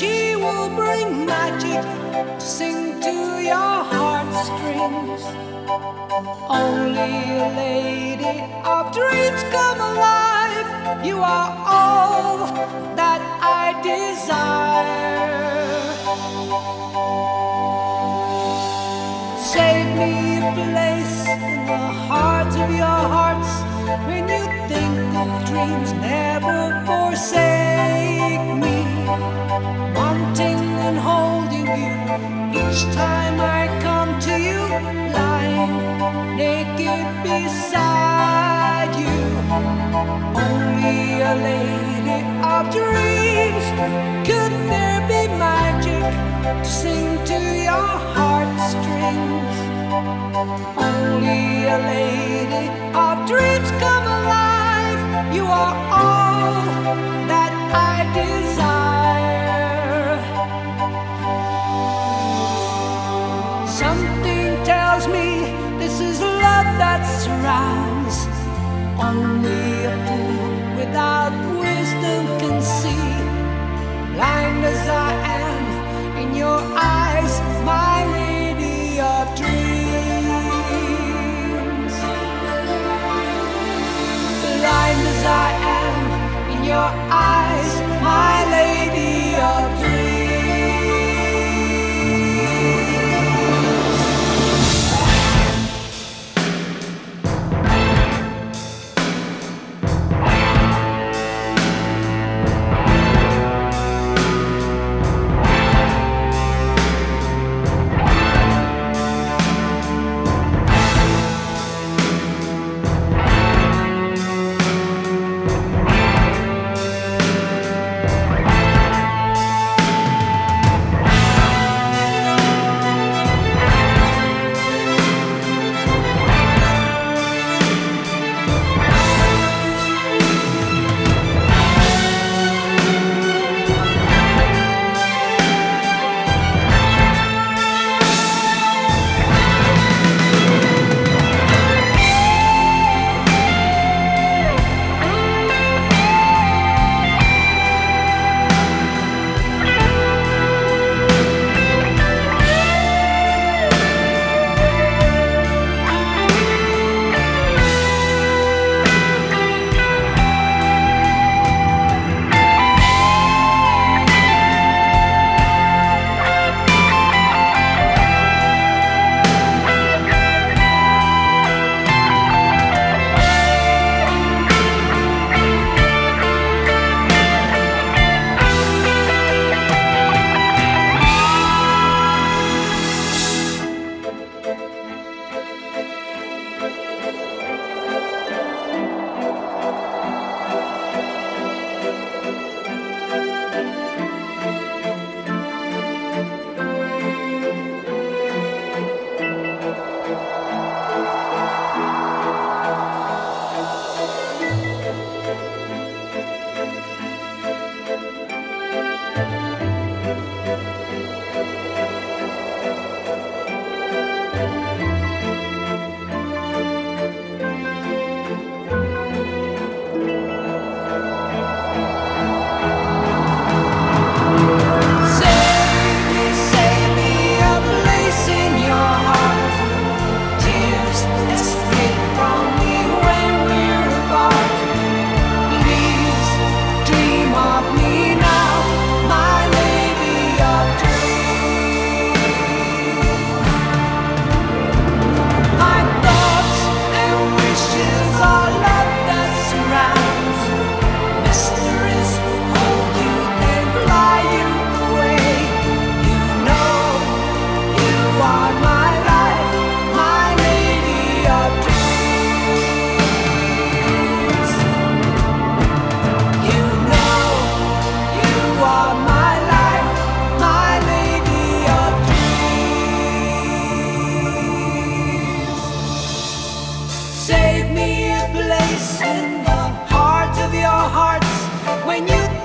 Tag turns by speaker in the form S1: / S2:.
S1: she will bring magic to sing to your heartstrings. Only a lady of dreams come alive. You are all that I desire. Save me a place in the heart of your hearts when you think of dreams. Never forsake me. Wanting and holding you each time I come to you, lying naked beside you. Only a lady of dreams. Could there be magic to sing to your heartstrings? Only a lady of dreams come alive. You are all Only a fool without wisdom can see. Blind as I am, in your eyes, my lady of dreams. Blind as I am, in your eyes. save me a place in the heart of your hearts. When you